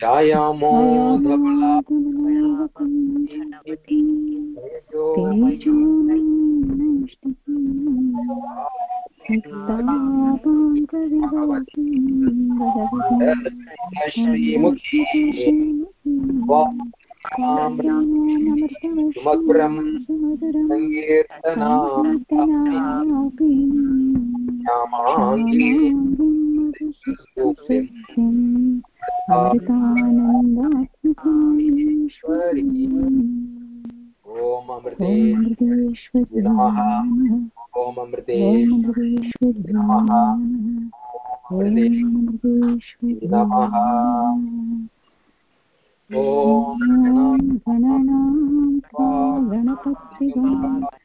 ध्यायामो श्रीमुखी सुमधुरं सङ्कीर्तना ॐ अमृते नमः ॐ अमृते नमः नमः ॐ गणपतिं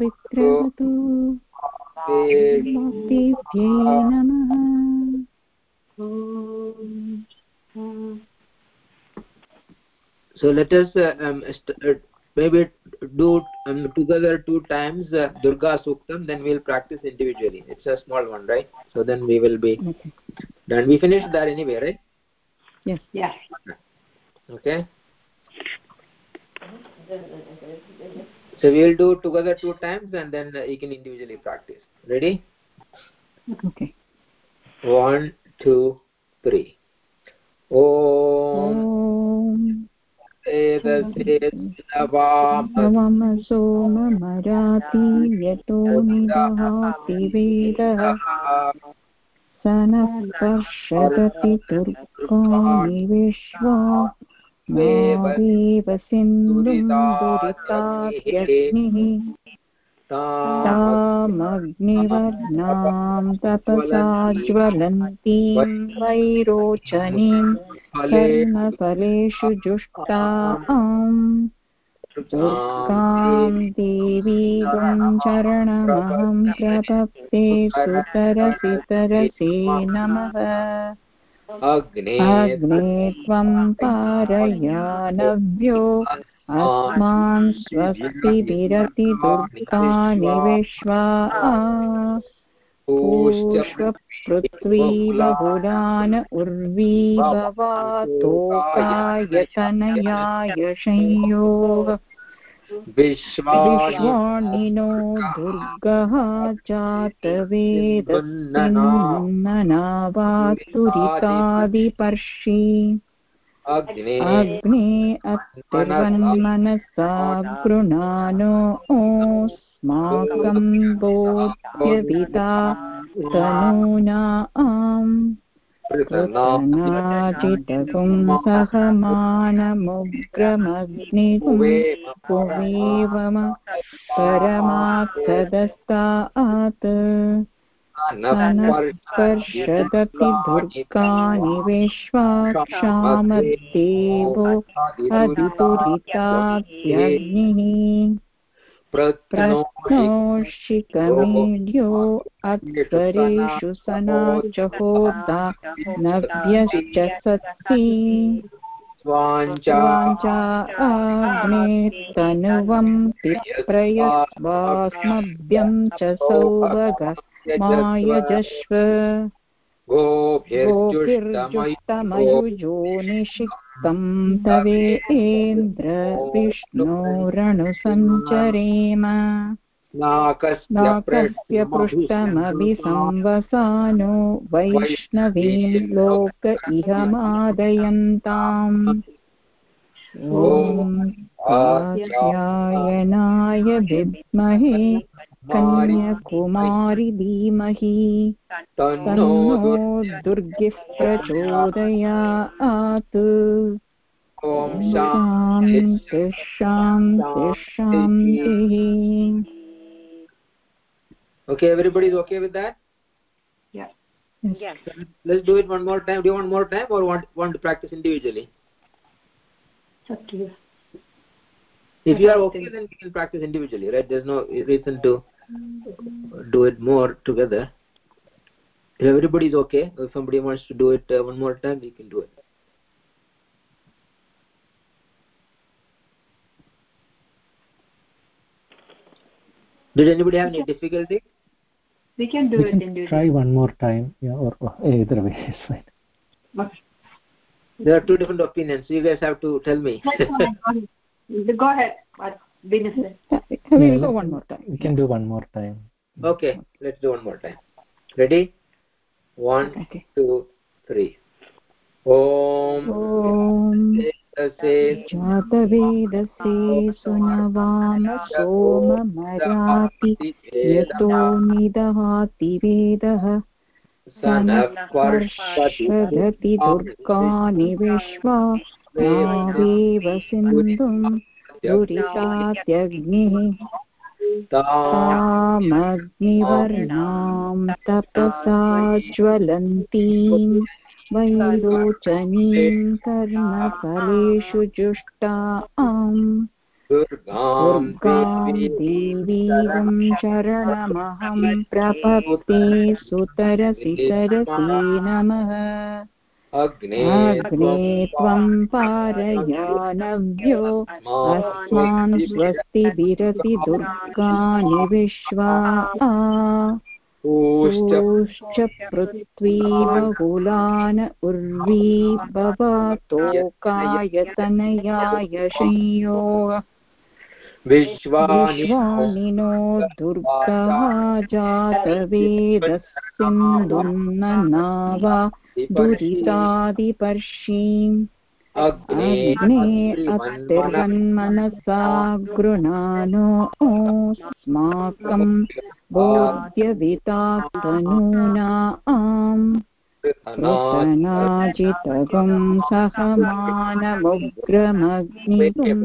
वित्रवतु भक्तिभ्ये नमः so let us uh, um, uh, maybe do um, together two times uh, durga suktam then we'll practice individually it's a small one right so then we will be okay. done we finished that anyway right yes yes okay so we'll do together two times and then uh, you can individually practice ready okay one two three ॐ नवमसो ममराति यतो निदहाति वेदः स नः स्पर्शदति दुर्गाणि विश्वा देव सिन्धुं दुरितात्यग्निः तामग्निवर्णां तपसा ज्वलन्तीं वैरोचनीं कर्मफलेषु जुष्टाम् दुर्गां देवीगुं चरणमहं प्रपत्ते सुतरसि तरसे नमः अग्ने त्वं पारयानव्यो अस्मान् स्वस्ति विरति दुर्गाणि विश्वा पृथ्वी बहुलान उर्वी भवातोकायतनयाय संयोग। विश्वाणिनो दुर्गः जातवेदन्ननावातुरितादिपर्षि अग्ने अत्तिर्वन्मनसा गृणानो स्माकं बोध्यविता तनूना आम् परमात्सदस्तात् स्पर्शदति दुर्गाणि विश्वाक्षामद्देवो अधिपुरितात्यग्निः प्रत्नोषिकमीड्यो अध्वरेषु सनाचहोता नव्यश्च सत्ति स्वाञ्चाग्ने तनुवं पिप्रयस्वास्मभ्यं च सौभग मायजस्व। गोभिर्जुष्टमयुजो निषिक्तं तवेन्द्र विष्णोरणुसञ्चरेम नाकस्य पृष्ठमभिसंवसानो वैष्णवीं लोक इह मादयन्ताम् ॐ कात्यायनाय विद्महे। कन्याकुमारि धीमहि तन्नो दुर्गिः प्रचोदयात् ॐ शान्ति शान्ति शान्तिः okay everybody is okay with that yeah yes let's do it one more time do you want more time or want want to practice individually it's up to you if you are okay then we can practice individually right there's no reason to do it more together. If everybody is okay if somebody wants to do it uh, one more time we can do it. Did anybody have any difficulty? We can do we it can individually try one more time yeah or, or either way is fine. Okay. there are two different opinions. You guys have to tell me. Go ahead. What Venus said. We'll go one more time we can do one more time okay okay. let's do one more time ready one okay two three om ॐ जातवेदसे सुनवाम सोममराति यतो निदहाति वेदः सनःपर्षदति दुर्गानि विश्वा नावेव सिन्धुम् दुरितात्यग्निः तामग्निवर्णां तपसा ज्वलन्तीम् वैरोचनीं कर्मफलेषु जुष्टाम् दुर्गां देवीं शरणमहं प्रपत्ते सुतरसि तरसे नमः अग्ने त्वं पारयानव्यो अस्मान् स्वस्ति विरति दुर्गानि विश्वाश्च पृथ्वी बहुलान उर्वी भवतोकायतनयाय शय्यो विश्वानिनो दुर्गः जातवेदस्मिन् दुन्न वा दुरितादिपर्षीम् अग्ने अत्तिर्वन्मनसा गृणानो अस्माकम् बोध्यवितास्तनूना आम् कृतनाजितगं सहमानमुग्रमग्निगुं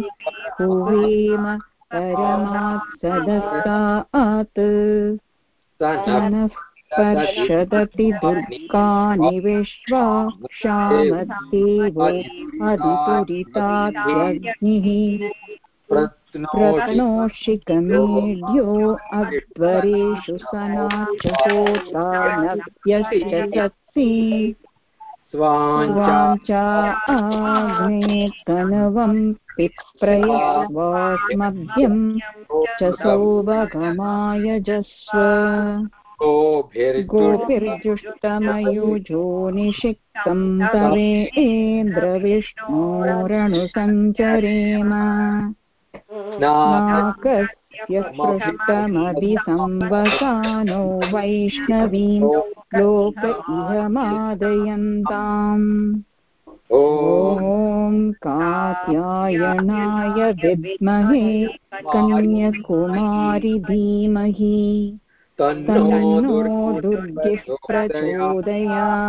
हुवेम परमात् सदस्तात् सनः पर्षदति दुर्गानि विश्वा क्षामद्देवो अधितुरितात्यग्निः प्रत्नोषिकमेढ्यो अध्वरेषु सनाचहोतानभ्यश्च सत्सि। स्वाञ्चा आग्ने च सौभगमाय जस्व गोभिर्जुष्टमयुजो निषिक्तं तवेन्द्रविष्णोरणुसञ्चरेम नाकस्य पृष्ठमभिसंवसानो वैष्णवीं लोक इह मादयन्ताम् ॐ कात्यायनाय विद्महे कन्यकुमारि धीमहि। तन्नो दुर्गिः प्रचोदयात्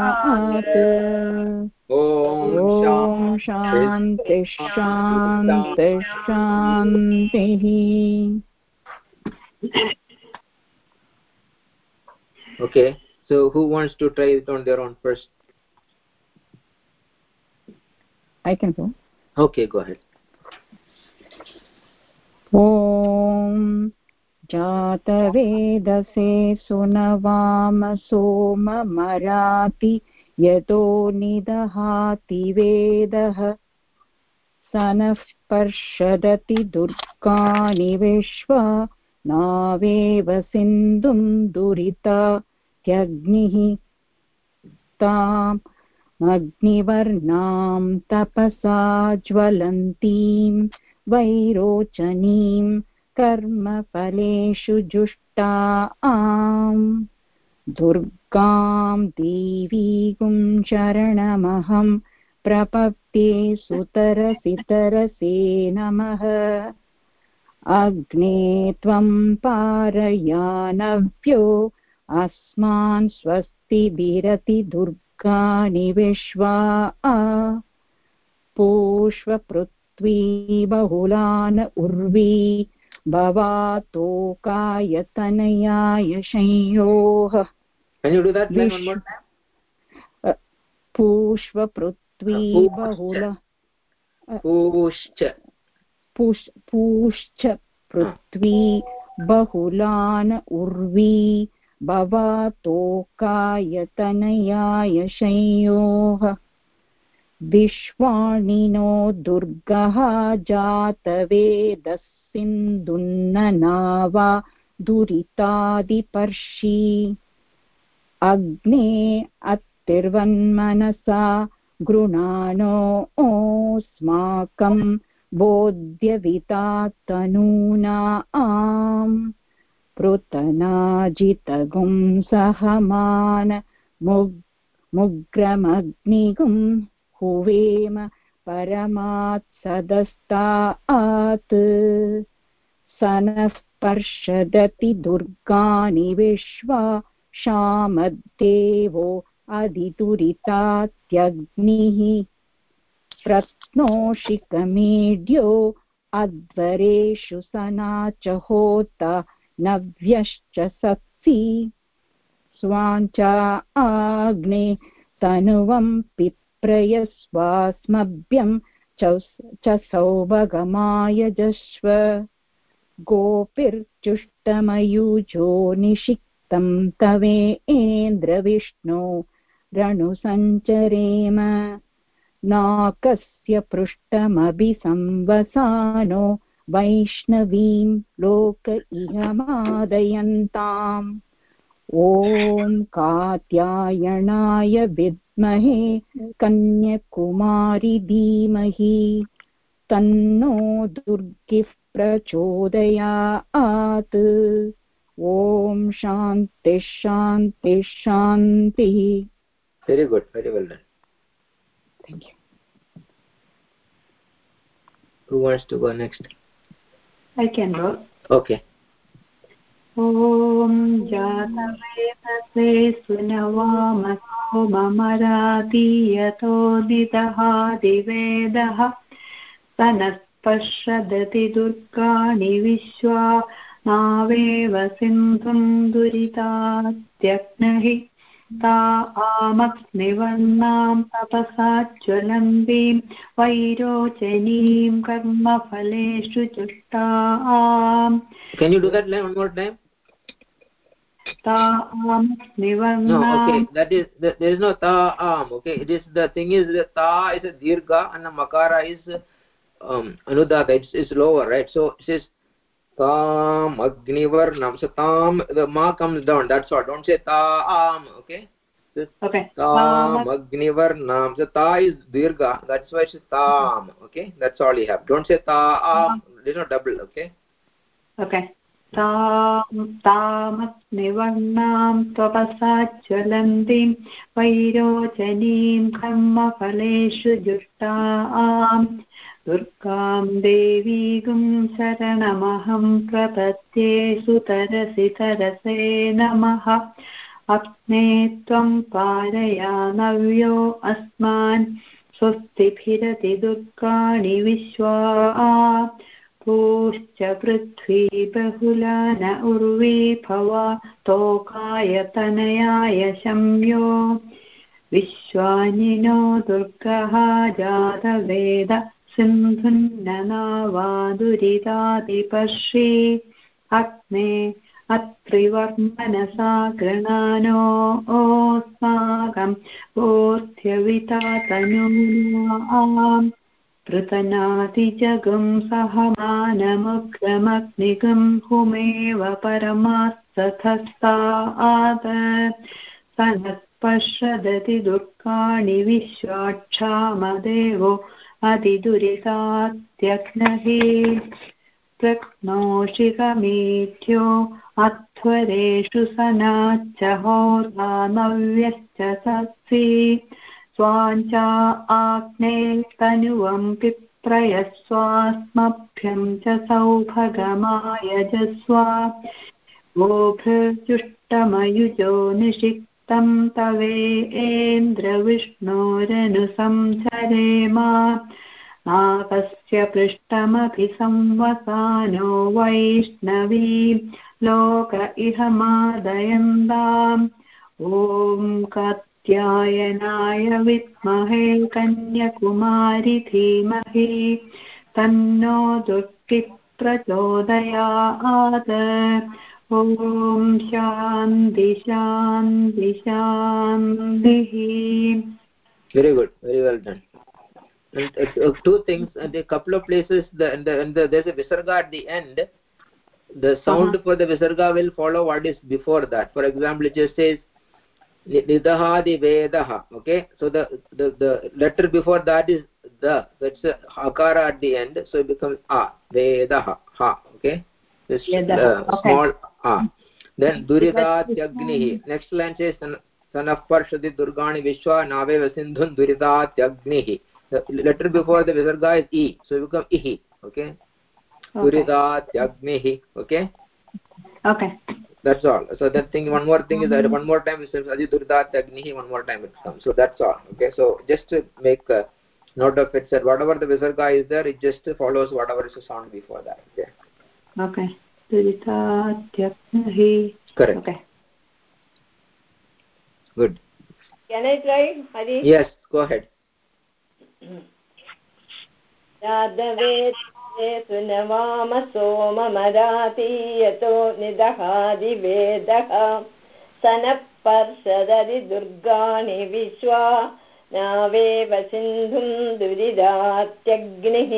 ॐ शान्तिः शान्तिः शान्तिः okay so who wants to try it on their own first I can go. okay go ahead ॐ जातवेदसे सुनवाम सोममराति यतो निदहाति वेदः। स नः पर्षदति दुर्गानि विश्वा, नावेव सिन्धुं दुरिता, त्यग्निः ताम् अग्निवर्णां तपसा ज्वलन्तीं वैरोचनीं कर्मफलेषु जुष्टा आम्। दुर्गां देवीगुं शरणमहं प्रपत्ये सुतरसितरसे नमः। अग्ने त्वं पारयानव्यो, अस्मान् स्वस्ति विरति दुर्गानि विश्वा पूष्वपृथ्वी बहुलान उर्वी भवातोकायतनयाय संयोः पूष्वपृथ्वी बहुल पूश्च पृथ्वी बहुलान उर्वी भवातोकायतनयाय संयोः विश्वाणिनो दुर्गः जातवेदस्सिन्धुन्ननावा दुरितादिपर्षि। अग्ने अत्तिर्वन्मनसा गृणानोऽस्माकं बोध्यविता तनूना आम् पृतनाजितगुं मुग् मुग्रमग्निगुं हुवेम परमात् सदस्तात् स नः पर्षदति दुर्गाणि विश्वा शामद्देवो अधिदुरितात्यग्निः। प्रत्नोषिकमीड्यो अध्वरेषु सना च होत नव्यश्च सत्सि। स्वाञ्चा आग्ने तनुवं पिप्रयस्वास्मभ्यं च सौभगमायजस्व गोपिर्चुष्टमयुजो निषिक्तं तवेन्द्रविष्णो रणुसञ्चरेम नाकस्य पृष्ठमभिसंवसानो वैष्णवीं लोक इहमादयन्ताम्। ॐ कात्यायणाय विद्महे कन्यकुमारि धीमहि तन्नो दुर्गिः प्रचोदयात् ॐ शान्तिशान्तिशान्तिः very good very well done Who wants to go next? I can go. Okay. ॐ जातवेदसे सुनवामसो ममरातीयतोदितः दिवेदः स नः पश्यदति दुर्गाणि विश्वा नावेव सिन्धुं दुरितात्यग्नहि ता आमक्स्निवर्णां तपसा ज्वलन्तीं वैरोचनीं कर्मफलेषु जुष्टाम् can Ta'am Nivarna. No, okay, that is, that, there is no ta'am, okay. It is, the thing is, the ta is a dirgha and the makara is um, anudata, it's, it's lower, right? So it says tam agnivarnam. So tam, the ma comes down, that's all. Don't say ta'am, okay? Okay. Tam agnivarnam. So ta is dirgha, that's why it's tam, okay? That's all you have. Don't say ta'am, there's no double, okay? Okay. तां तामस्निवर्णां त्वपसा ज्वलन्तीं वैरोचनीं कर्मफलेषु जुष्टाम् दुर्गां देवीगुं शरणमहं प्रपद्ये सुतरसि तरसे नमः। अग्ने त्वं पारयानव्यो अस्मान्। स्वस्तिभिरति दुर्गाणि विश्वा पूश्च पृथ्वी बहुला न उर्वी भवा तोकाय तनयाय शम्यो। विश्वानिनो दुर्गः जातवेद, सिन्धुन्ननावादुरितादिपर्षि। अग्ने अत्रिवर्मनसा गृणानो ओस्माकं बोध्यविता तनूनाम् पृतनातिजगं सहमानमुग्रमग्निगं हुमेव परमास्तथस्तात् स नः पश्यदति दुर्गाणि विश्वाक्षामदेवो अधिदुरितात्यग्नहि। प्रक्नोषिकमेध्यो अध्वरेषु सनाच्च होतानव्यश्च सत्सि। स्वाञ्चा आग्ने तनुवं पिप्रयस्वास्मभ्यं च सौभगमायजस्वा गोभृजुष्टमयुजो निषिक्तं तवेन्द्रविष्णोरनुसंसरेमा नाकस्य पृष्ठमपि संवसानो वैष्णवी। लोक इह मादयन्ताम्। ॐ कात्यायनाय विद्महे कन्यकुमारि धीमहि तन्नो दुष्टिः प्रचोदयात् ॐ शान्ति शान्ति शान्तिः very good very well done and, uh, two things and a couple of places the, and the, and the, there's a visarga at the end the sound uh -huh. for the visarga will follow what is before that for example it just says nidahadi vedah okay so the, the the letter before that is the that's a akara at the end so it becomes a vedah ha okay this uh, small a then duridatyagnihi next line says sanah parshadi durgani vishwa nave vasindhun duridatyagnihi the letter before the visarga is e so it becomes ihi okay duridatyagnihi okay okay that's all. So that thing one more thing is that mm-hmm. one more time it says adi durdat agnihi one more time it comes. So that's all okay? So just to make a note of it said whatever the visarga is there it just follows whatever is the sound before that okay? Okay. Duritatyagnihi correct. Okay. Good. Can i try hari? Yes go ahead यादवेत् सुनवाम सोममरातीयतो निदहादिवेदः सनः पर्षदरि दुर्गाणि विश्वा नावेव सिन्धुं दुरिदात्यग्निः।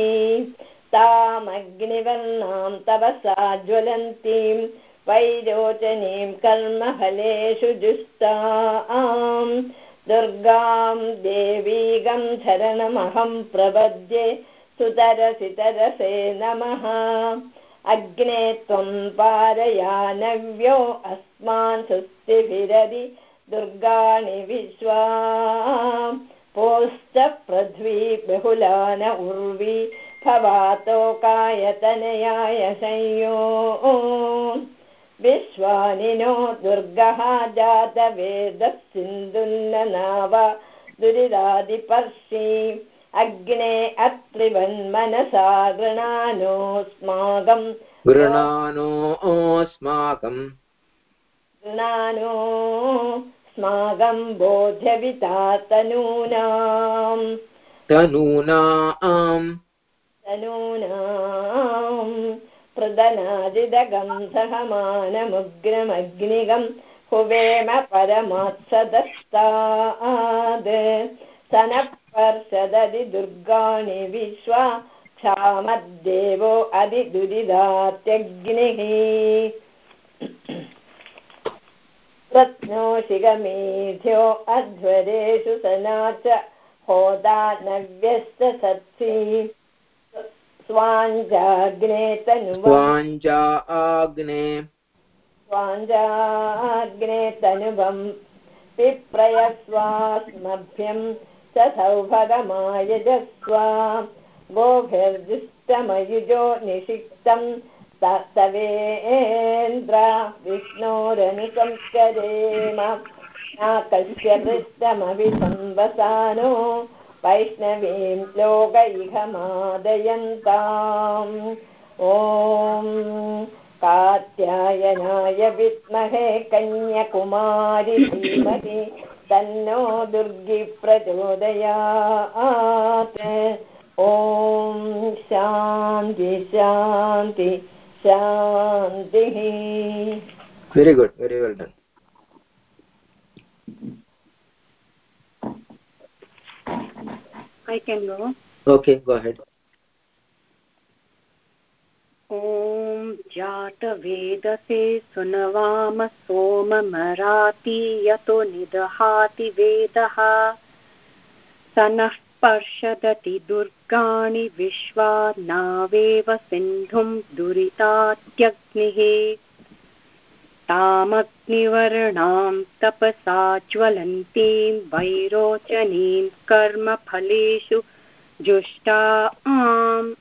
तामग्निवर्णां तपसा ज्वलन्तीं वैरोचनीं कर्मफलेषु जुष्टाम्। दुर्गां देवीगं शरणमहं प्रपद्ये सुतरसितरसे नमः। अग्ने त्वं पारयानव्यो अस्मान् सुस्तिभिरदि दुर्गाणि विश्वा। पोश्च पृथ्वी बहुलान उर्वी भवातोकायतनयाय संयो। विश्वानिनो दुर्गः जातवेदः सिन्धुन्ननाव दुरिदादिपर्षि अग्ने अत्रिवन्मनसा गृणानोऽस्माकम्। गृणानोऽस्माकम्। गृणानो स्माकम् बोध्यविता तनूनाम्। तनूनाम्। तनूनाम्। प्रदनादिदगम् सहमानमुग्रमग्निगम् हुवेम परमात्सदस्ताद् सनपर्षदधि दुर्गाणि विश्वा क्षामद्देवो अधिदुरिदात्यग्निः रत्नोशिगमेध्यो अध्वरेषु सना च होदा सत्सि स्वाञ्जाग्ने तनुवा स्वाञ्जा आग्ने स्वाञ्जाग्ने तनुभम् पिप्रयस्वास्मभ्यं स सौभगमायजस्वा गोभिर्दुष्टमयुजो निषिक्तं तवेन्द्र विष्णोरनुसंस्करेम नाकस्य पृष्ठमभिसंवसानो वैष्णवीं लोकैघमादयन्ताम् ॐ कात्यायनाय विद्महे कन्यकुमारि धीमहि तन्नो दुर्गि प्रचोदया ॐ शान्ति शान्ति शान्तिः। Very good very well done I can go okay go ahead ॐ जातवेदसे सुनवाम सोममराति यतो निदहाति वेदः। स नः पर्षदति दुर्गाणि विश्वा नावेव सिन्धुं दुरितात्यग्निः। तामग्निवर्णां तपसा ज्वलन्तीं वैरोचनीं कर्मफलेषु जुष्टा आम्।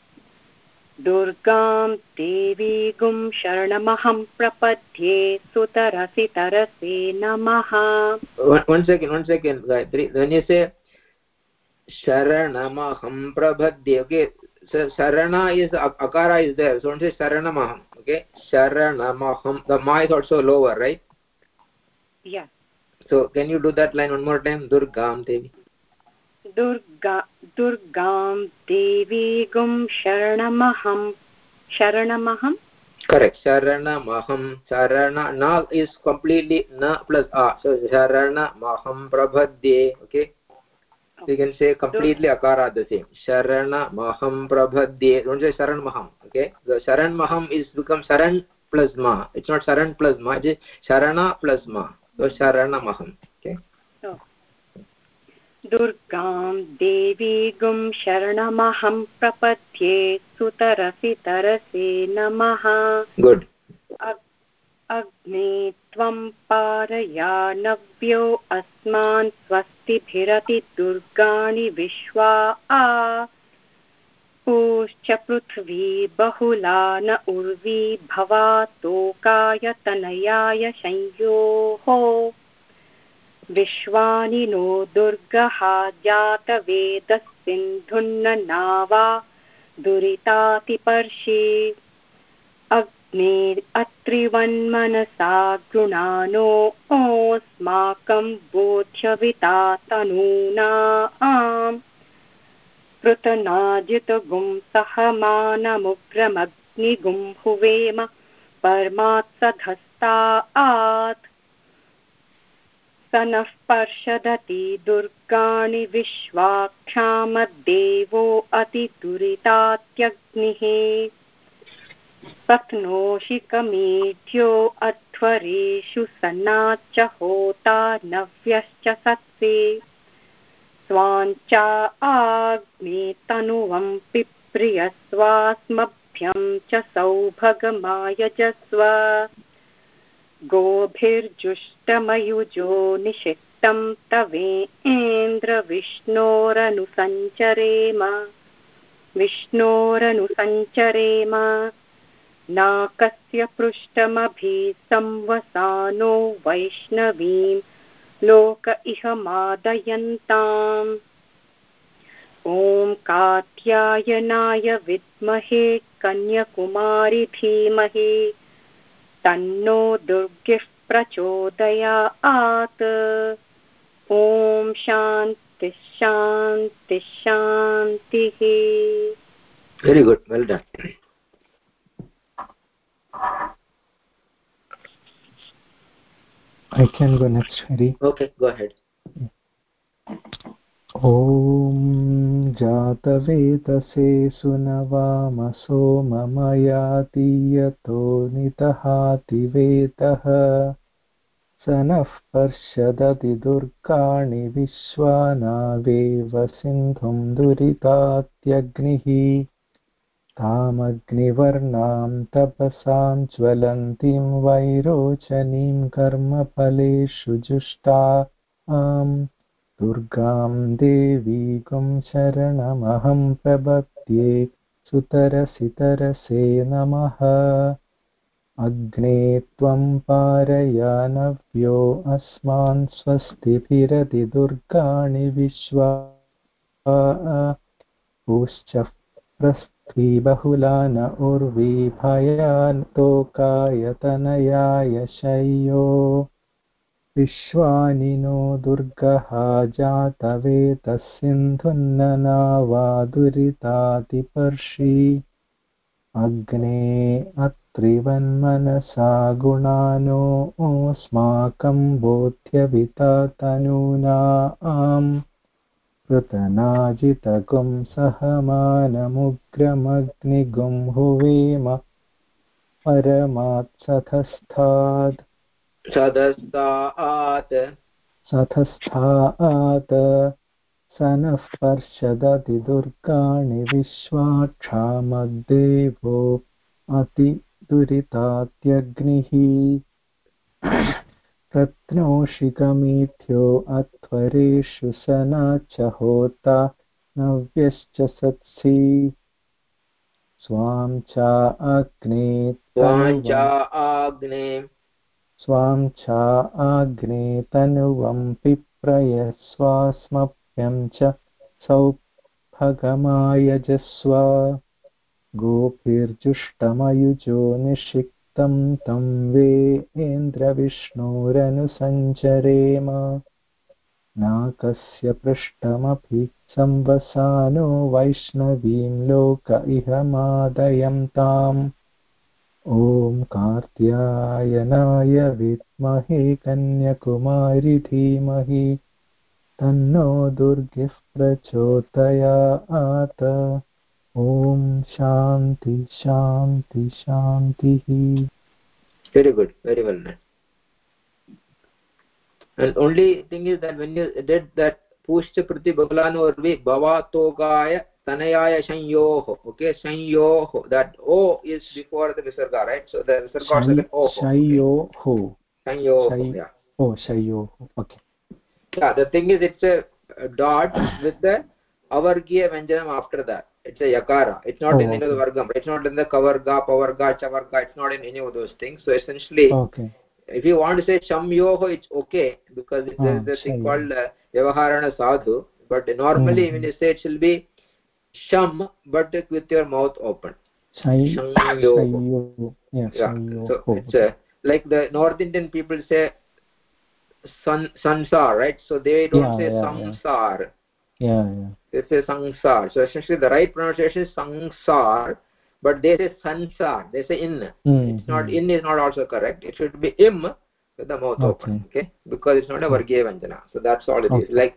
दुर्गां देवीगुं शरणमहं प्रपद्ये सुतरसि तरसे नमः one, one second one second gayatri when you say sharanamaham prabhadye okay so sharana is akara is there so don't say sharanamaham okay sharanamaham the ma is also lower right yeah so can you do that line one more time durgam devi Durga दुर्गां देवीगुं शरणमहं शरणमहं correct sharanamaham sharana na is completely na plus a so sharanamaham prabhadye okay you can say completely akara the same sharana maham prabhadye don't say sharan maham okay the sharan maham is become sharan plus ma it's not sharan plus ma it is sharana plus ma so sharana maham okay oh. दुर्गां देवीगुं शरणमहं प्रपद्ये सुतरसि तरसे नमः। Good. अग्ने त्वं पारया नव्यो अस्मान् स्वस्तिभिरति दुर्गाणि विश्वा आ। ऊश्च पृथ्वी बहुला न उर्वी भवातोकाय तनयाय संयोः विश्वानि नो दुर्गः जातवेदः नावा दुरितातिपर्षि। अग्ने अत्रिवन्मनसा गृणानो ओस्माकं बोध्यविता तनूना आम् पृतनाजितगुं सहमानमुग्रमग्निगुं हुवेम परमात्सधस्ता आत् स नः पर्षदति दुर्गाणि विश्वाक्षामद्देवो अतिदुरितात्यग्निः। प्रत्नोषि कमेढ्यो अध्वरेषु सन्नाच्च होता नव्यश्च सत्से स्वाञ्चा आग्ने तनुवं पिप्रियस्वास्मभ्यं च सौभगमायजस्व। गोभिर्जुष्टमयुजो निषिक्तं तवेन्द्रविष्णोरनुसञ्चरेम विष्णोरनुसञ्चरेम। नाकस्य पृष्ठमभिसंवसानो वैष्णवीं लोक इह मादयन्ताम्। ॐ कात्यायनाय विद्महे कन्यकुमारि धीमहि। तन्नो दुर्गिः प्रचोदयात् ॐ शान्तिः शान्तिः शान्तिः very good well done I can go next, Hari. okay go ahead ॐ जातवेतसे सुनवामसो मम यातीयतो नितहातिवेतः। स नः पर्षदति दुर्गाणि विश्वानावेव सिन्धुं दुरितात्यग्निः। तामग्निवर्णां तपसां ज्वलन्तीं वैरोचनीं कर्मफलेषु जुष्टा आम्। दुर्गां देवीगुं शरणमहं प्रपद्ये सुतरसितरसे नमः। अग्ने त्वं पारयानव्यो अस्मान् स्वस्तिभिरति दुर्गाणि विश्वा। बहुला न उर्वी भयान्तोकायतनयाय शय्यो। विश्वानि नो दुर्गः जातवेतः सिन्धुन्ननावादुरितातिपर्षि अग्ने अत्रिवन्मनसा गुणानो ओस्माकं बोध्यविता तनूना आम् पृतनाजितगुं सहमानमुग्रमग्निगुं हुवेम। परमात्सथस्थात् सदस्तात्। सतस्थात् स नः पर्षदति दुर्गाणि विश्वाक्षामद्देवो अतिदुरितात्यग्निः। रत्नोषिकमीथ्यो अध्वरेषु सना च होता नव्यश्च सत्सि। स्वां च अग्ने वाञ्चा आग्ने स्वां च आग्ने तनुवं पिप्रयस्वास्मभ्यं च सौभगमायजस्व। गोभिर्जुष्टमयुजो निषिक्तं तं वेन्द्रविष्णोरनुसञ्चरेम। नाकस्य पृष्ठमपि संवसानो वैष्णवीं लोक इह मादयं ताम् ॐ कार्त्यायनाय विद्महे कन्यकुमारि धीमहि तन्नो दुर्गिः प्रचोदयात् ॐ शान्ति शान्ति शान्तिः very good very well done and only thing is that when you did that pushcha prati bhagalan baglanu arvi bhavatogaya tanayaya sanyoho okay sanyoho that o is before the visarga right so the visarga is like oh शयोः sanyoho Shay- yeah ओ शयोः okay yeah the thing is it's a, a dot with the avargiya vyanjanam after that it's a yakara it's not Oh, in any of the okay. vargam it's not in the kavarga pavarga chavarga it's not in any of those things so essentially okay if you want to say shamyoho it's okay because it, there is Ah, a thing called uh, vyavaharana sadhu but normally Mhm. when you say it should be sham but with your mouth open. Chai, yeah, yeah. so it's a like the north indian people say san sansar right? So they don't yeah, say yeah, samsar yeah. yeah. They say sansar so essentially the right pronunciation is sansar but they say sansar. They say in. Mm, it's not mm. in is not also correct. It should be im with the mouth okay. open okay? Because it's not a hmm. vargya vanjana so that's all it okay. is. like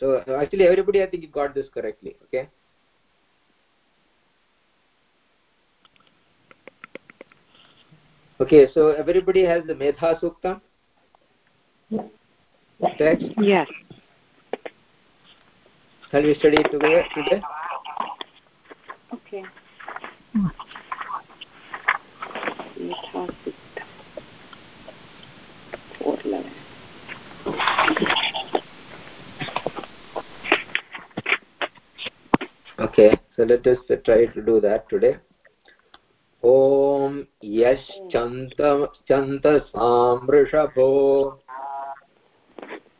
so actually everybody i think you got this correctly okay? Okay so everybody has the medha sukta? Text? Yes. Shall we study it together today? Okay okay so let us try to do that today. ॐ यश्चन्त चन्तसामृषभो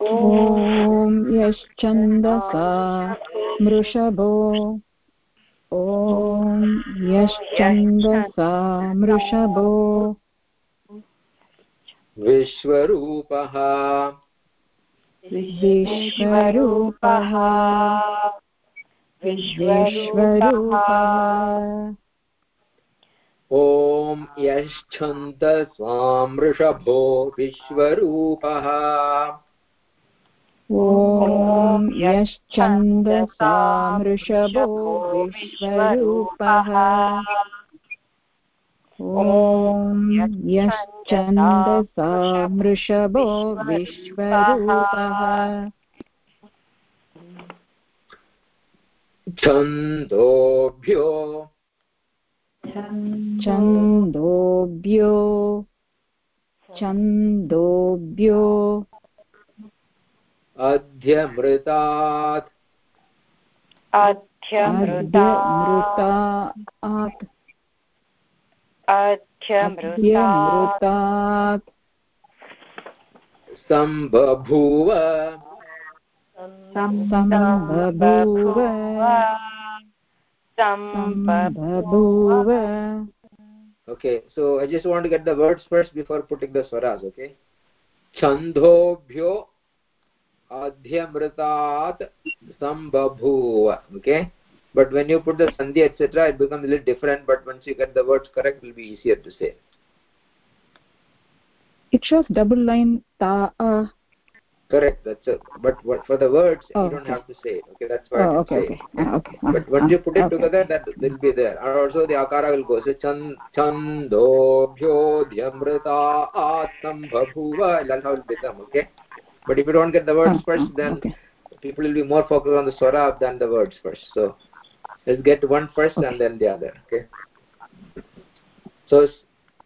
ॐ यश्चन्दसा मृषभो ॐ यश्चन्दसा मृषभो विश्वरूपः विश्वरूपः विश्वरूपः। ॐ यश्छन्दसामृषभो विश्वरूपः। ॐ यश्चन्दसा मृषभो विश्वरूपः। ॐ यश्चन्दसा मृषभो विश्वरूपः। छन्दोभ्यो। छन्दोभ्यो। छन्दोभ्यो। अध्यमृतात्। अध्यमृतात्। अध्यमृतात्। सम्बभूव। सम्बभूव सम्बभूव okay so i just want to get the words first before putting the swaras okay chandobhyo adhyamritat sambabhuva okay but when you put the sandhi etc it becomes a little different but once you get the words correct it will be easier to say it shows double line ta uh, correct that's but what, for the words Oh, you don't okay. have to say it okay? That's why oh okay okay. uh, okay. Uh, but once you put it okay. together that will be there. And also the akara will go so chan chandobhyo dhyamrita atambhabhuva that's how it will become okay? But if you don't get the words Uh, first uh, then people will be more focused on the swara than the words first. So let's get one first and then the other okay? So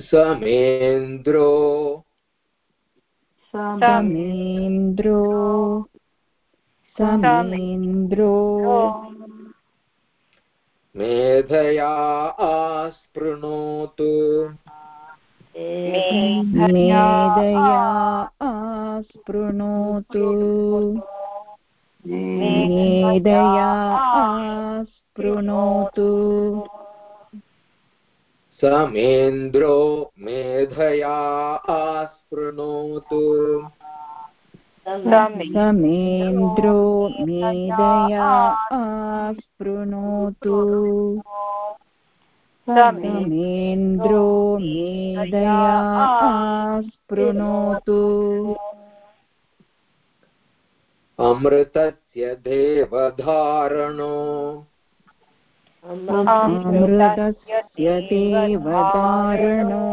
समेन्द्रो। समेन्द्रो। समेन्द्रो। मेधया आस्पृणोतु। मेधया आस्पृणोतु। मेधया आस्पृणोतु। समेन्द्रो मेधया आस्पृणोतु समेन्द्रो मेधया आस्पृणोतु। समेन्द्रो मेधया आस्पृणोतु अमृतस्य देवधारणो। अमृतस्य देवदारणो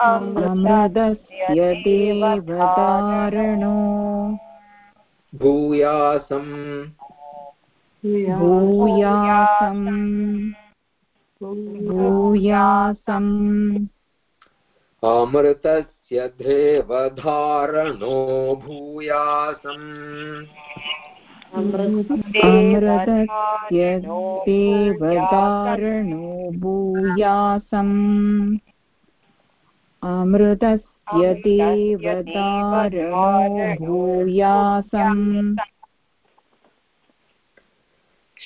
अमृतस्य देवदारणो भूयासम्। भूयासम्। भूयासम्। अमृतस्य देवधारणो भूयासम्। अमृतस्य देवदारणो भूयासम्। अमृतस्य देवदारणो भूयासम्।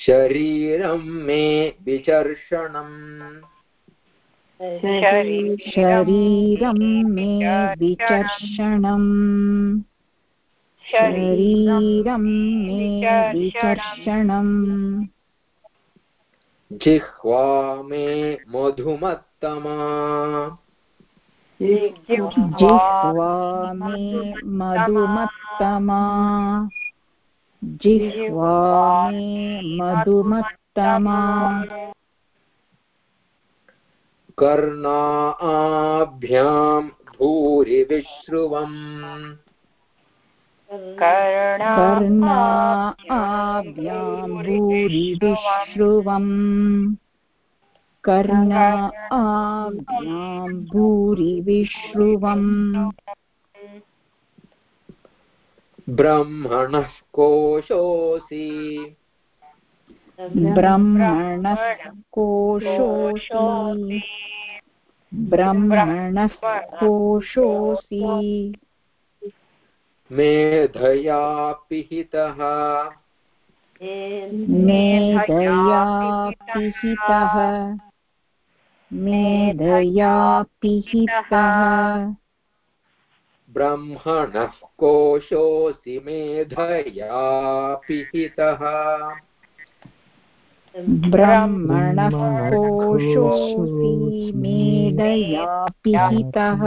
शरीरं मे विचर्षणम्। शरीरं मे विचर्षणम्। शरीरं मे विचर्षणम्। जिह्वा मे मधुमत्तमा। जिह्वा मे मधुमत्तमा। जिह्वा मे मधुमत्तमा कर्णाभ्यां भूरिविश्रुवम् कर्णा आभ्यां भूरिविश्रुवम् कर्णा आभ्यां भूरिविश्रुवम् ब्रह्मणः कोशोऽसि। ब्रह्मणः कोशोऽसि। ब्रह्मणः कोशोऽसि। मेधया पिहितः मेधया पिहितः मेधया पिहितः ब्रह्मणः कोशोऽसि मेधया पिहितः ब्रह्मणः कोशोऽसि मेधया पिहितः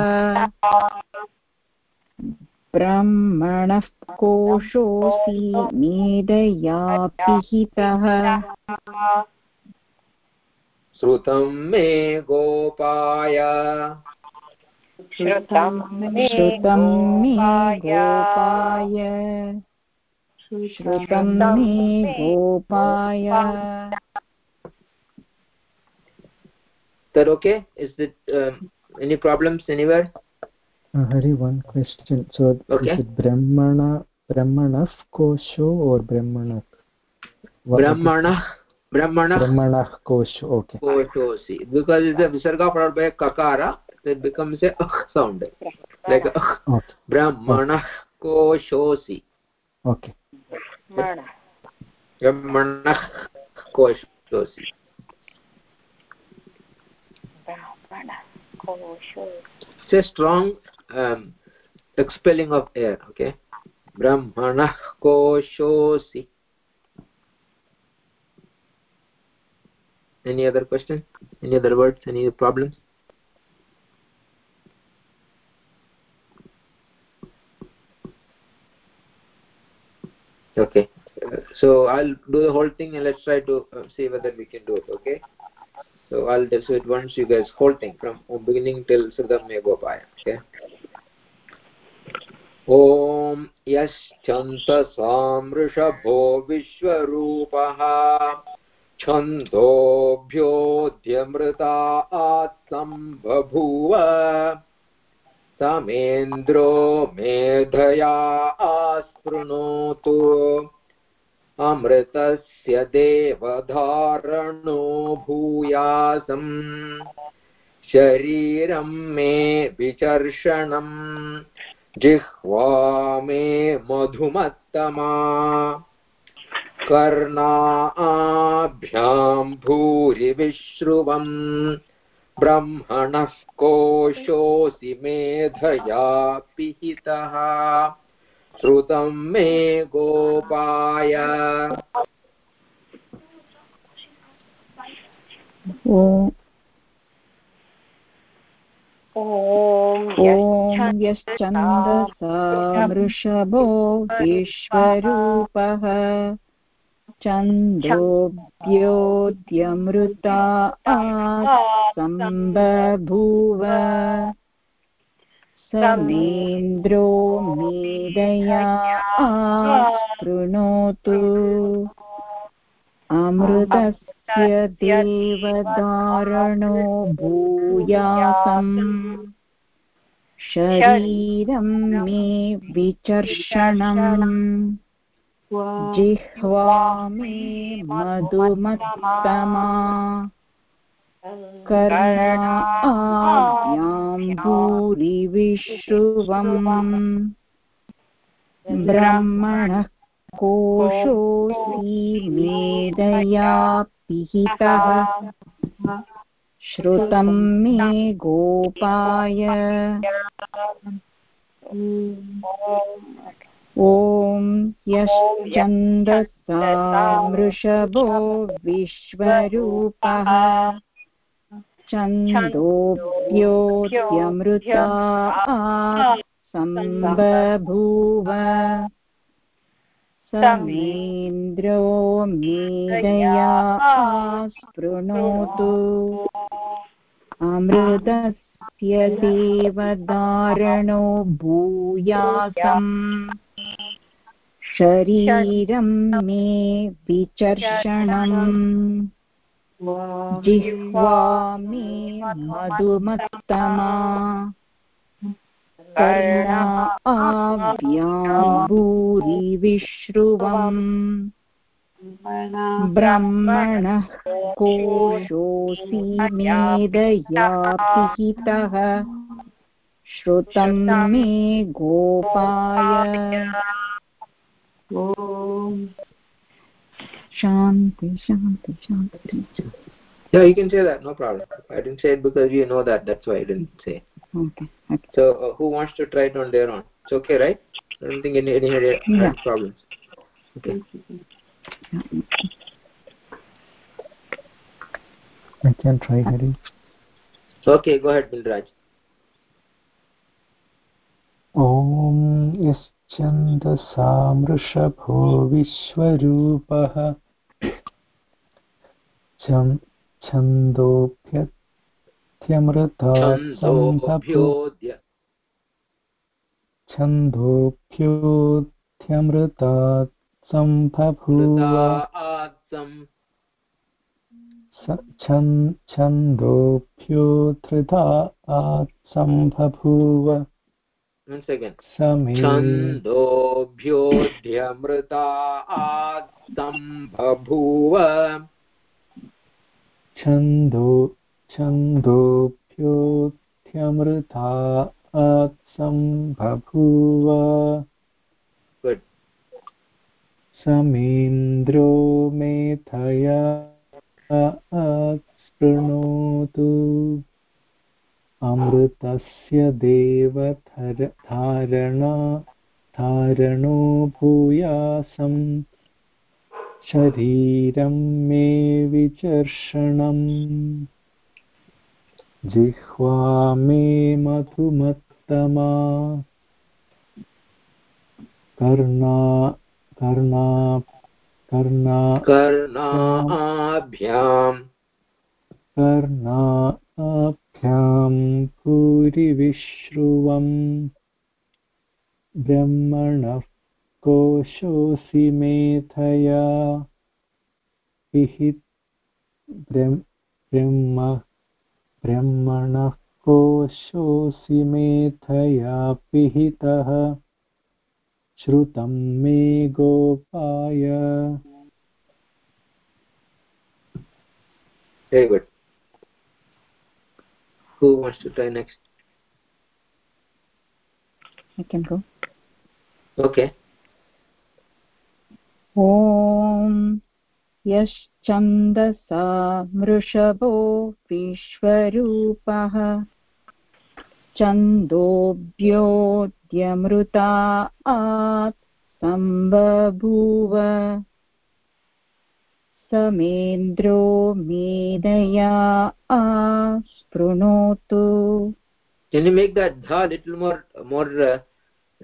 ब्रह्मणः कोशोऽसि मेधया पिहितः श्रुतं मे गोपाय। श्रुतं मे श्रुतं मे गोपाय श्रुतं मे गोपाय that okay is it um, any problems anywhere Uh, Hari, one question. So, Okay. is it Brahmana, Brahmanah kosho or Brahmanah? What brahmana brahmana Brahmanah kosho. Okay. koshosi because it's a visarga followed by a kakara it becomes a uh sound. Like a, uh, Okay. brahmana koshosi. Okay. brahmana. Koshosi. It's a strong um, expelling of air okay? Brahmanah koshosi. Any other question? Any other words? Any problems okay so i'll do the whole thing and let's try to uh, see whether we can do it okay so i'll do it once you guys whole thing from beginning till sridham me gopaya okay ॐ यश्चन्तसामृषभो विश्वरूपः छन्दोभ्योऽध्यमृता आत्सम्बभूव समेन्द्रो मेधया आस्पृणोतु अमृतस्य देवधारणो भूयासम्। शरीरं मे विचर्षणम्। जिह्वा मे मधुमत्तमा। कर्णाभ्यां भूरिविश्रुवम्। ब्रह्मणः कोशोऽसि मेधया पिहितः। श्रुतं मे गोपाय। ॐ यश्चन्दसा वृषभो विश्वरूपः छन्दोऽद्योद्यमृता सम्बभूव समेन्द्रो मेदया शृणोतु अमृतस्य देवदारणो भूयासम्। शरीरं मे विचर्षणम्। जिह्वा मे मधुमत्तमा कर्णाभ्यां भूरिविश्रुवम् ब्रह्मणः कोशोऽसि मेदया पिहितः श्रुतं मे गोपाय। ॐ यश्चन्दसा वृषभो विश्वरूपः छन्दोऽप्योऽत्यमृता सम्बभूव समेन्द्रो मेदया स्पृणोतु। अमृतस्य देवदारणो भूयासम्। शरीरं मे विचर्षणम्। जिह्वा मे मधुमत्तमा। कर्णाभ्यां भूरिविश्रुवम् ब्रह्मणः कोशोऽसि मेदया पिहितः श्रुतं मे गोपाय शान्ति शान्ति शान्ति yeah you can say that no problem i didn't say it because you know that that's why i didn't say okay okay so uh, who wants to try it on their own it's okay right i don't think any any, any Yeah. problems okay I can try Hari. okay go ahead bilraj ॐ यश्चन्दसामृषभो विश्वरूपः छन् छन्दोभ्यत्यमृता सम्भभू छन्दोभ्योऽद्य छन्दोभ्योऽध्यमृता सम्भभूव आत्सम् स- छन् छन्दोभ्योऽधृता सम्भभूव once again समे छन्दोभ्योऽध्यमृता सम्बभूव छन्दो छन्दोभ्योऽध्यमृता good समेन्द्रो मेथया स्पृणोतु अमृतस्य Deodhar धारणा धारणो भूयासम् शरीरं मे विचर्षणम्। जिह्वा मे मधुमत्तमा। कर्णा कर्णा कर्णा कर्णाभ्याम्। कर्णाभ्यां भूरिविश्रुवम् ब्रह्मणः कोशोऽसि मेधया। ब्रह्म ब्रह्म ब्रह्मणः कोशोऽसि मेधया पिहितः। श्रुतं मे गोपाय very good who wants to try next I can go. okay ॐ यश्चन्दसा मृषभो विश्वरूपः छन्दोऽभ्योऽद्यमृता आत् सम्बभूव समेन्द्रो मेधया आस्पृणोतु can you make that dha little more more uh,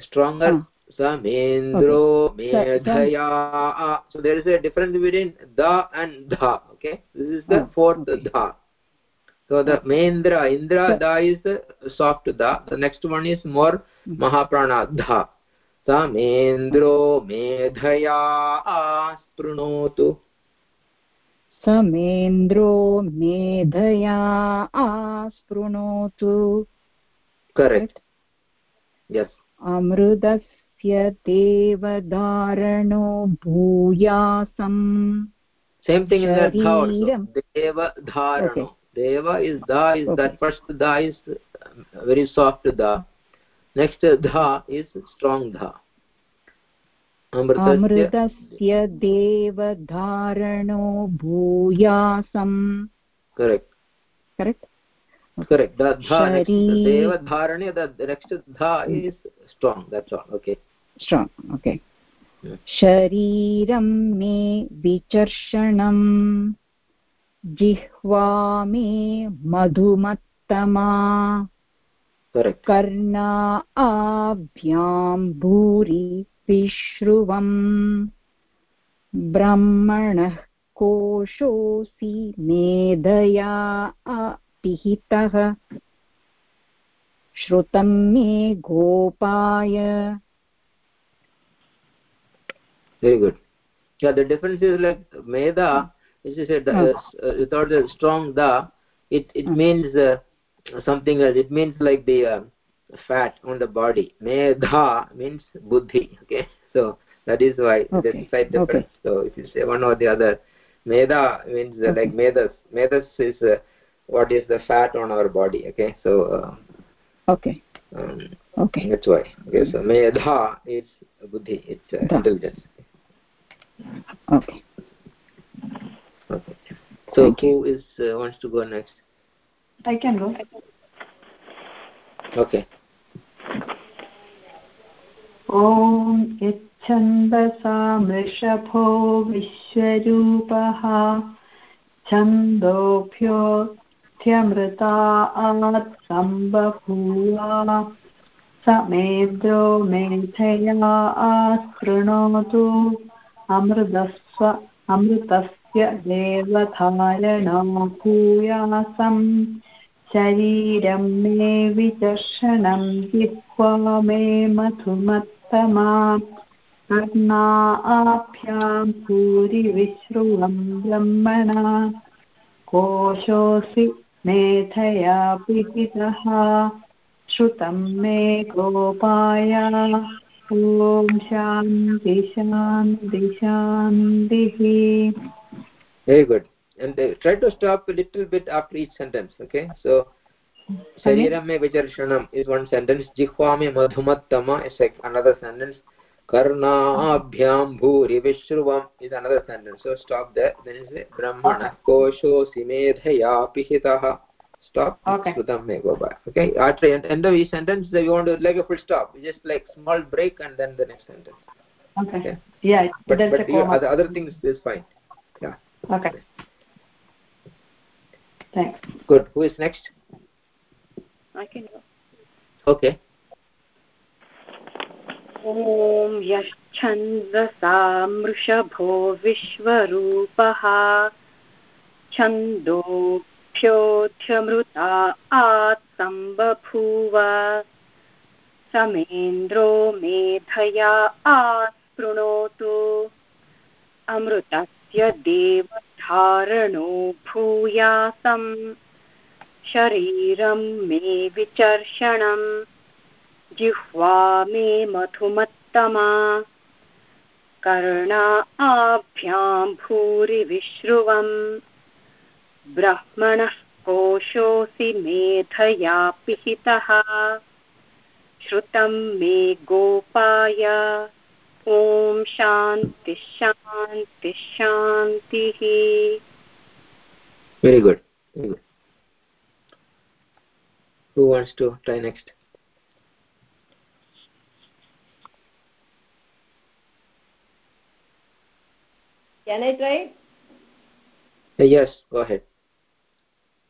stronger Ah. samendro Okay. medhaya so there is a difference between da and dha okay this is the Ah, fourth okay. dha so the mendra indra da is uh, soft da the next one is more Mm. mahaprana dha samendro medhaya asprunoti समेन्द्रो मेधया आस्पृणोतु correct yes अमृतस्य देवधारणो भूयासम् same thing in Shariram. deva Okay. is da is Okay. that first da is uh, very soft da next dha is strong dha amritasya अमृतस्य देवधारणो भूयासम् correct correct correct the dha next deva dharane the next dha is strong that's all okay strong okay Hmm. शरीरं मे विचर्षणम् जिह्वा मे मधुमत्तमा कर्णा आभ्यां भूरि विश्रुवम्। ब्रह्मणः कोशोऽसि मेधया पिहितः श्रुतं मे गोपाय। Very good. Yeah the difference is like meda As you said, the, hmm. uh, without uh, the strong da, it it hmm. means uh, something else. It means like the uh, fat on the body. Me da means buddhi. Okay, so that is why okay. there's a slight difference. Okay. So if you say one or the other, meda means okay. like hmm. medas. Medas is what is the fat on our body. Okay, so. okay. Um, okay. That's why. Okay, so medha is buddhi. It's intelligence. Okay Okay. So Thank who is uh, wants to go next? I can go. Okay. ॐ यच्छन्दसा मृषभो विश्वरूपः छन्दोभ्योऽध्यमृतात् सम्बभूवा समेन्द्रो मेधया आस्पृणोतु अमृतस्व अमृतस्य देवधारणो शरीरं मे विचर्षणं जिह्वा मे मधुमत्तमा कर्णाभ्यां भूरिविश्रुवं ब्रह्मणा। कोशोऽसि मेधया पिहितः, श्रुतं मे गोपाय। ॐ शान्ति शान्ति, शान्तिः। very good. And they try to stop a little bit after each sentence okay? So sarirame vicharshanam is one sentence. Jihvame madhumattama is like another sentence. Karna abhyam bhuri is another sentence. So stop there. Then is brahmana. Kosho simedhaya pihitah stop. Okay. Sudam me go okay? After end, end of each sentence they want to like a full stop. Just like small break and then the next sentence. Okay, yeah but, but the other, other things is fine. Okay. Thanks. good who is next I can go. okay ॐ यश्छन्दसा मृषभो विश्वरूपः छन्दोभ्योऽध्यमृता आत्सम्बभूव समेन्द्रो मेधया आस्पृणोतु अमृतस्य देवधारणो भूयासम्। शरीरं मे विचर्षणम्। जिह्वा मे मधुमत्तमा। कर्णा कर्णाभ्यां भूरिविश्रुवम् ब्रह्मणः कोशोऽसि मेधया पिहितः। श्रुतं मे गोपाय। ॐ शान्तिः शान्तिः शान्तिः very good very good who wants to try next Can I try? Uh, yes go ahead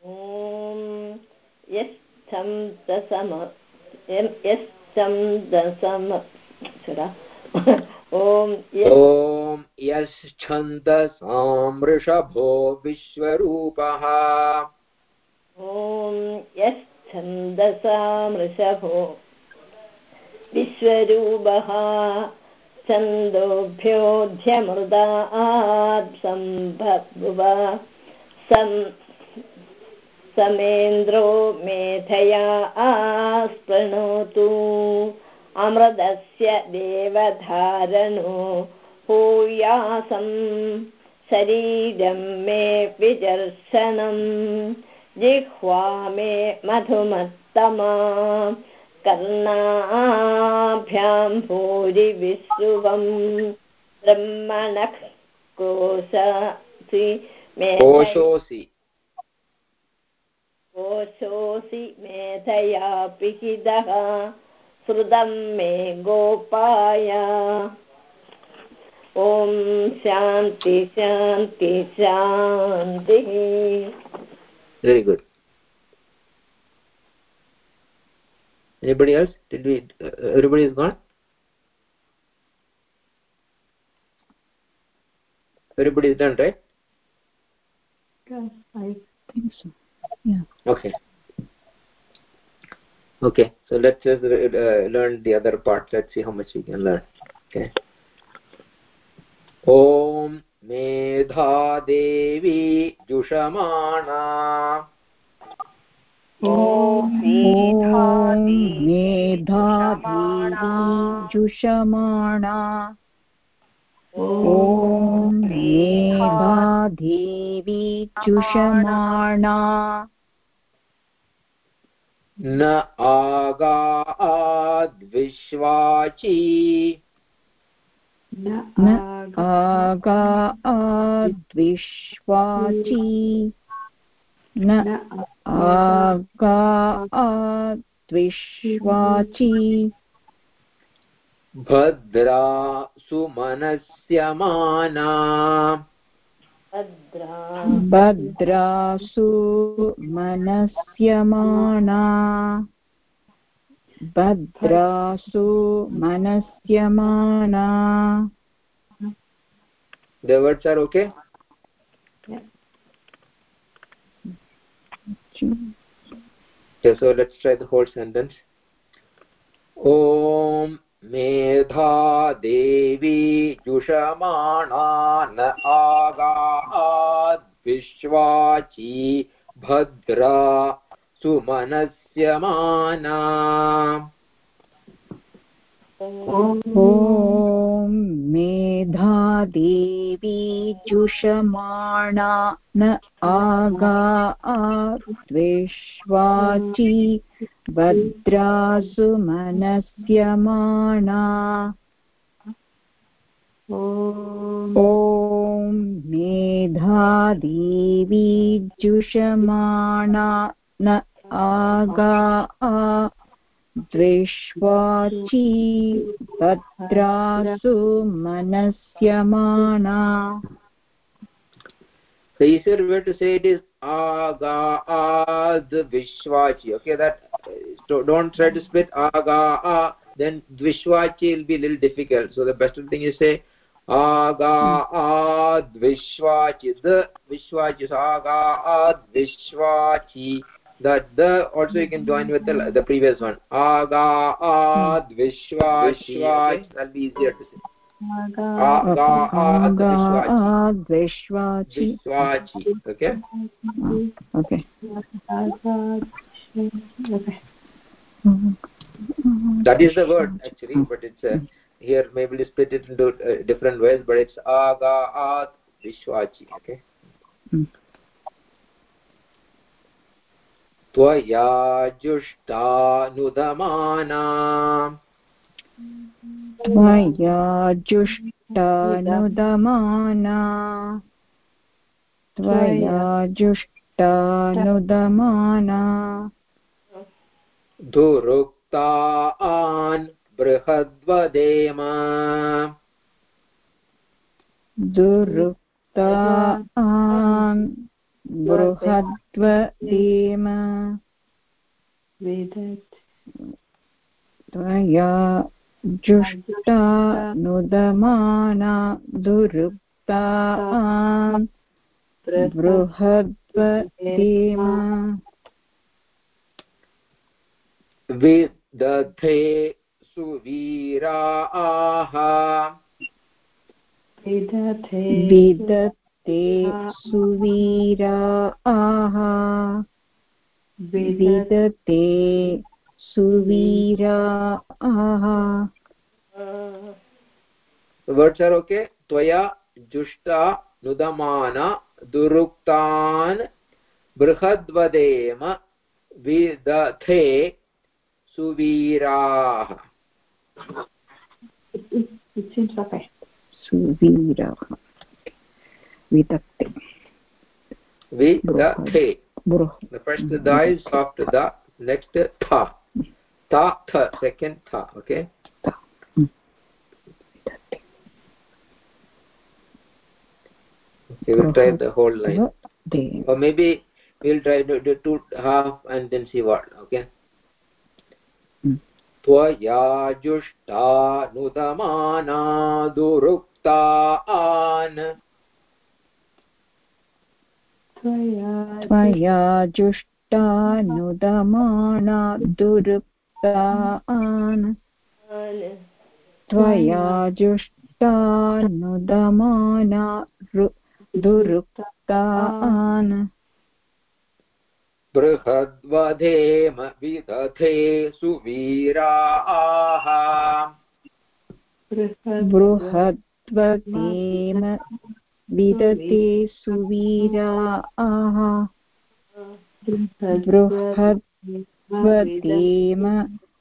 ॐ यस्थं दसम यस्थं दसम सुरा ॐ य- ॐ यश्छन्दसामृषभो विश्वरूपः। ॐ यश्छन्दसामृषभो विश्वरूपः। छन्दोभ्योऽध्यमृदात् सम्भुव। सम् समेन्द्रो मेधया आस्पृणोतु। अमृतस्य देवधारणो भूयासं शरीरं मे विदर्शनम् जिह्वा मे मधुमत्तमा कर्णाभ्यां भूरिविश्रुवम् ब्रह्मणः कोशसि मे कोशोऽसि कोशोऽसि मेधया पिहितः श्रुतं मे गोपाय ॐ शान्ति शान्ति शान्तिः very good anybody else did we uh, everybody is gone everybody is done right Yes, I think so yeah okay okay so let's just uh, learn the other part let's see how much we can learn okay ॐ मेधा देवी जुषमाणा ॐ मेधादेवी जुषमाणा ॐ मेधादेवी जुषमाणा न आगाद्विश्वाची न न आगा आगाद्विश्वाची न आगाद्विश्वाची भद्रा सुमनस्यमाना भद्रासु मनस्यमाणा भद्रासु मनस्यमाणा the words are okay okay so let's try the whole sentence ॐ मेधा देवी जुषमाणा न आगाद्विश्वाची भद्रा सुमनस्यमाना ॐ मेधादेवी जुषमाणा न आगा द्वेष्वाची भद्रासु मनस्यमाणा ॐ मेधादेवी जुषमाणा न आगा द्विष्वाची भद्रासु मनस्यमाना The easier way to say it is aga ad vishwachi. Okay, that don't try to split aga a. Then vishwachi will be a little difficult. So the best thing is say aga ad vishwachi. The vishwachi is aga ad vishwachi. that the also you can join with the, the previous one. Aga ad hmm. vishwa shwa that'll be easier to say. Aga aga ad vishwachi. Vishwachi. Okay? Ah, okay. Mm-hmm. That is the word actually but it's uh, here maybe we split it into uh, different ways but it's aga ad vishwachi okay? Mm. त्वया जुष्टानुदमाना त्वया जुष्टानुदमाना त्वया जुष्टानुदमाना धुरुक्तान् बृहद्वदेम त्वया जुष्टानुदमाना दुरुक्तान् बृहद्वदेम विदधे सुवीराः। विदत्ते सुवीरा आह विदते सुवीरा आह nudamana duruktan brihadvadema vidathe suvirah. It seems okay. Suvira विदत्ते Vidathe. बृह The first da is soft da. Next tha. Ta tha. Second tha. Okay. Okay, we'll try the whole line. Dev or maybe we'll try to do two half and then see what okay Hmm. त्वया जुष्टानुदमाना दुरुक्तान् त्वया जुष्टानुदमाना दुरुक्तान् त्वया जुष्टानुदमाना दुरुक्तान् बृहद्वधेम विदधे सुवीराः। बृहद्वतेम विदते सुवीरा बृहद्वतेम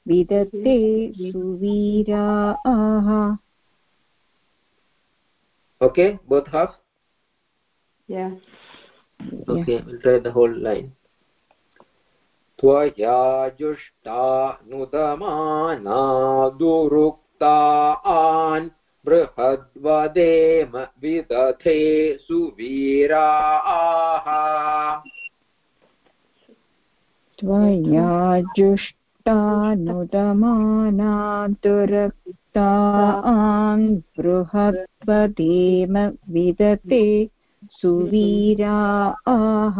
विदते सुवीराः okay both half okay will try the whole line त्वया जुष्टा नुदमाना दुरुक्ता बृहद्वदेम विदधे सुवीराः। त्वया जुष्टानुदमाना बृहद्वदेम विदते सुवीरा। आह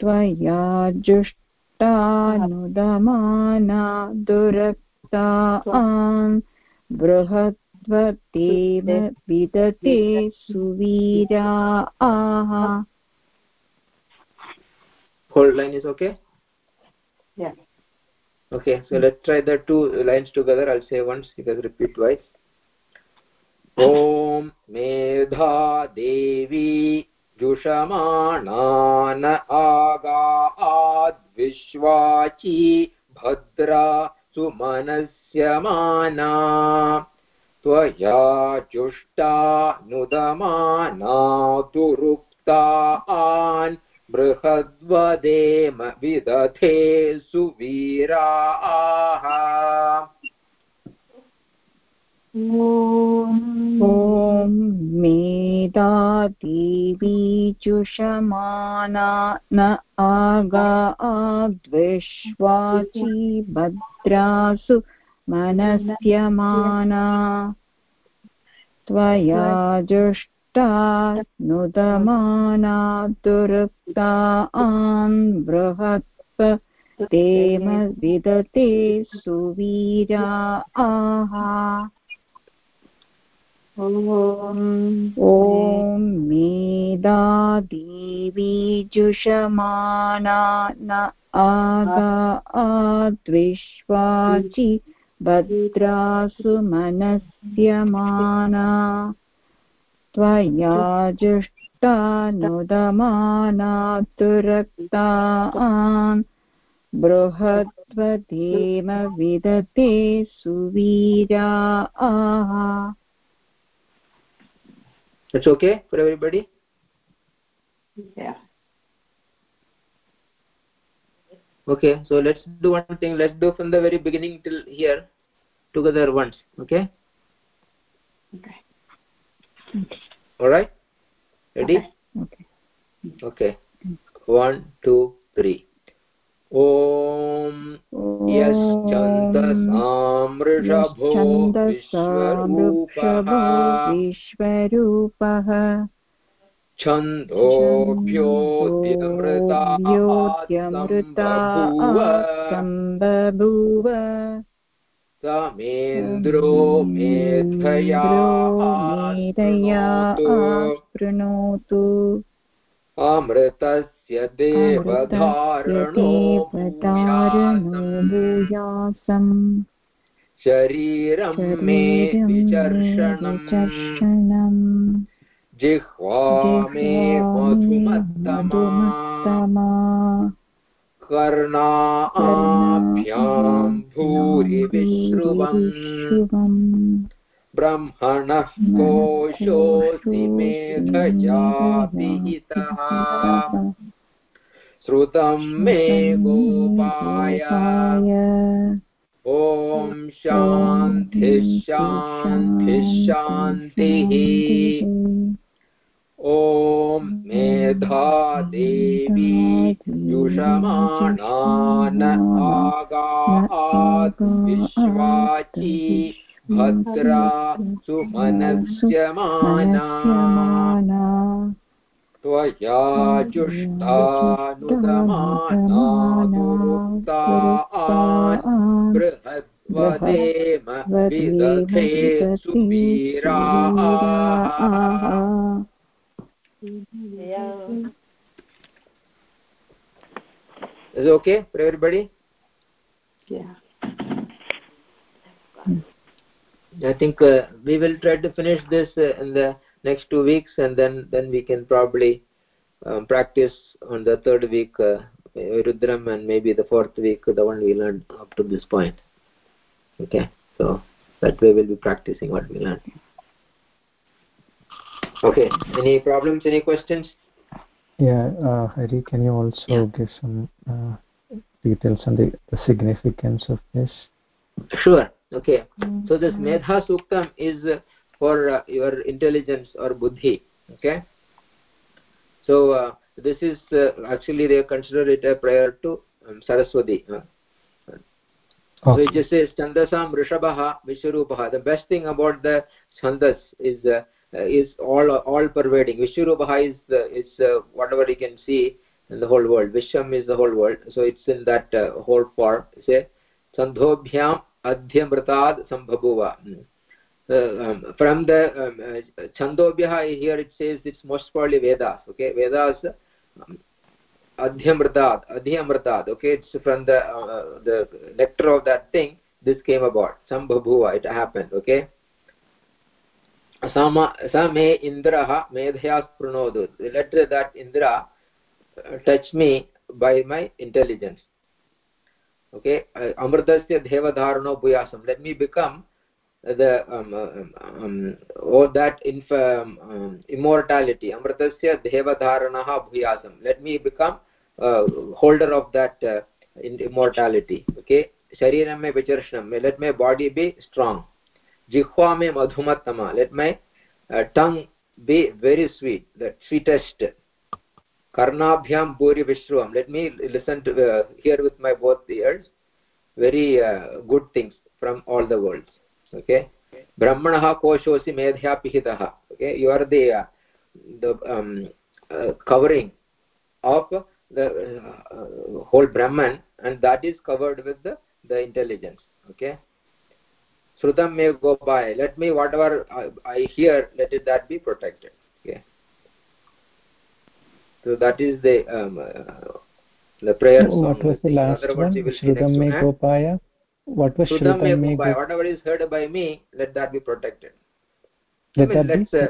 त्वया जुष्टानुदमाना दुरक्तान् बृहद्वदेम विदते सुवीरा आह whole line is okay Yeah. okay so let's try the two lines together i'll say once you guys repeat twice ॐ मेधा देवी जुषमाणान आगा आद्विश्वाची भद्रा सुमनस्यमाना त्वया जुष्टा नुदमाना दुरुक्तान् बृहद्वदेम विदथे सुवीराः। मेधादेवीजुषमाना न आगाद्विश्वाची भद्रासु मनस्यमाना। त्वया जुष्टा नुदमाना दुरुक्ता आन् बृहत्प तेम विदते सुवीरा आहा। ॐ मेदादेवी जुषमाना न आगा आद्विश्वाचि भद्रासु मनस्यमाना त्वया जुष्टा नुदमाना तुरक्तान् बृहत्वदेम विदते सुवीरा आहा That's okay for everybody? Yeah. Okay, so let's do one thing. Let's do from the very beginning till here together once. Okay? Okay. All right? Ready? Okay. Okay. One, two, three. ॐ यश्चन्दसामृषभो विश्वरूपः विश्वरूपः छन्दोभ्योऽद्यमृता सम्बभूव समेन्द्रो मेधया शृणोतु अमृतस्य देवधारणो भूयासम्। शरीरं मे विचर्षणम्। जिह्वा मे मधुमत्तमा। कर्णाभ्यां भूरि विश्रुवम् ब्रह्मणः कोशोऽसि मेधया विहितः श्रुतं मे गोपाय। ॐ शान्तिः शान्तिः शान्तिः। ॐ मेधा देवी युषमाणा न आगात् विश्वाची भद्रा सुमनस्यमाना। त्वया जुष्टानुदमाना दुरुक्ता बृहद्वदेम विदधे सुवीराः। Is it okay for everybody? Yeah. I think uh, we will try to finish this uh, in the next two weeks, and then then we can probably um, practice on the third week uh, Rudram, and maybe the fourth week the one we learned up to this point. Okay, so that way we'll be practicing what we learned. Okay, any problems? Any questions? Yeah, uh, Hari, can you also Yeah. give some uh, details on the, the significance of this? Sure. Okay. So this Medha Suktam is uh, for uh, your intelligence or buddhi. Okay. So uh, this is uh, actually they consider it a prayer to um, Saraswati. Uh, So it just says Chandasam Rishabhaha Vishwarupaha. The best thing about the Chandas is uh, is all all pervading. Vishwarupaha is uh, is uh, whatever you can see in the whole world. visham is the whole world. So it's in that uh, whole form. Say Chandobhyam Adhyamritad Sambhabuva. Mm. Uh, um, from the um, uh, Chandobhya here it says it's most probably Vedas. Okay, Vedas. Um, adhyamritad okay it's from the uh, the nectar of that thing this came about sambhabhuva it happened okay sama same indraha medhya sprunodu let that indra uh, touch me by my intelligence okay uh, amritasya devadharano bhuyasam let the um, um, um, or that inf um, um, immortality amritasya devadharanah bhuyasam let me become uh, holder of that uh, immortality okay shariram me vicharshanam let my body be strong jihva me madhumatama let my uh, tongue be very sweet the sweetest karnabhyam bhuri vishruvam let me listen to uh, hear with my both ears very uh, good things from all the worlds okay brahmanah koshosi medhya pihitah okay you are the uh, the um, uh, covering of the uh, whole brahman and that is covered with the the intelligence okay srutam me go by. Let me whatever I, I hear let it that be protected. Okay so that is the um, uh, the prayer oh, what was the last one? srutam me gopaya what was Shrudam me by. whatever is heard by me let that be protected. Let I mean, that let's be? Uh,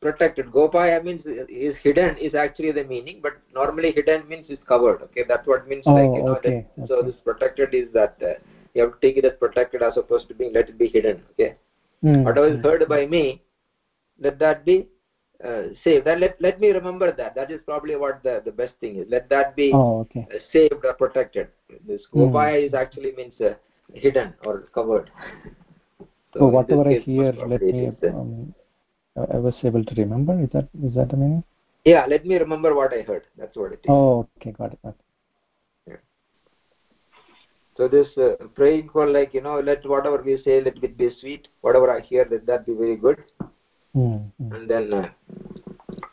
protected. Gopaya means is hidden is actually the meaning but normally hidden means is covered okay? That's what means oh, like you know okay, that, okay. so this protected is that uh, you have to take it as protected as opposed to being let it be hidden okay? Mm, whatever is heard by me let that be uh, saved. That let, let me remember that. That is probably what the the best thing is. Let that be oh, okay. uh, saved or protected. This gopaya mm. is actually means uh, hidden or covered. So oh, whatever i hear let me um, i was able to remember. Is that is that the meaning? Yeah let me remember what i heard. That's what it is. Oh okay. Got it, got it. Yeah. so this uh, praying for like you know let whatever we say let it be sweet. Whatever i hear let that be very good. Mm, and then uh,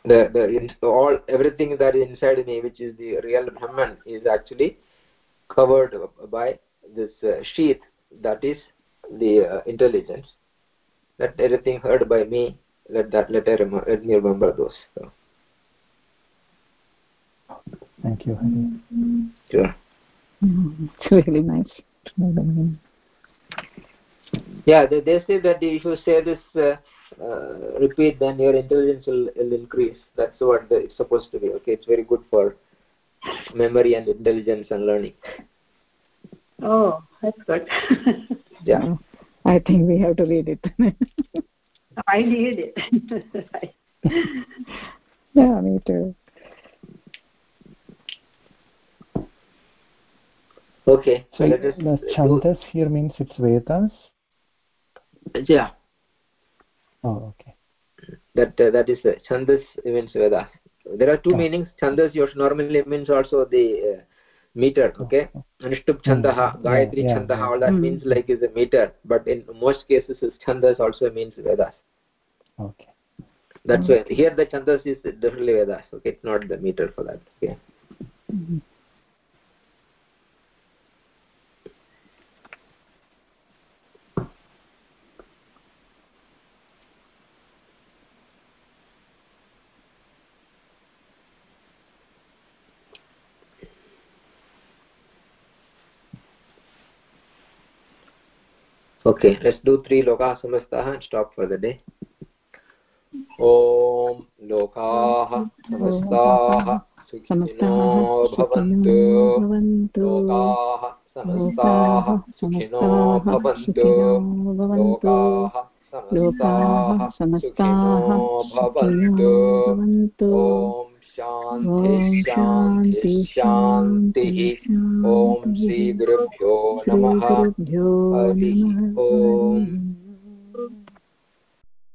the the all everything that is inside me which is the real brahman is actually covered by this uh, sheath that is the uh, intelligence. Let everything heard by me let that let, I rem let me remember those so. thank you. Sure mm, it's really nice. Yeah they, they say that if you say this uh, uh, repeat then your intelligence will, will increase. That's what the, it's supposed to be okay? It's very good for memory and intelligence and learning. Oh that's good. Yeah. I think we have to read it. I need it. Yeah me too okay so let us the chandas here means it's vedas yeah oh okay that uh, that is uh, chandas means vedas there are two oh. meanings chandas normally means also the uh, meter okay oh. anishtub chandah mm. gayatri yeah, chandah yeah, all that mm. means like is a meter but in most cases chandas also means vedas okay that's okay. why here the chandas is definitely vedas okay it's not the meter for that okay mm -hmm. Okay let's do three lokah samastah and stop for the day ॐ लोकाः समस्ताः सुखिनो भवन्तु लोकाः समस्ताः सुखिनो भवन्तु लोकाः समस्ताः सुखिनो भवन्तु ॐ शान्ति शान्ति शान्तिः ॐ श्रीगुरुभ्यो नमः। हरिः ॐ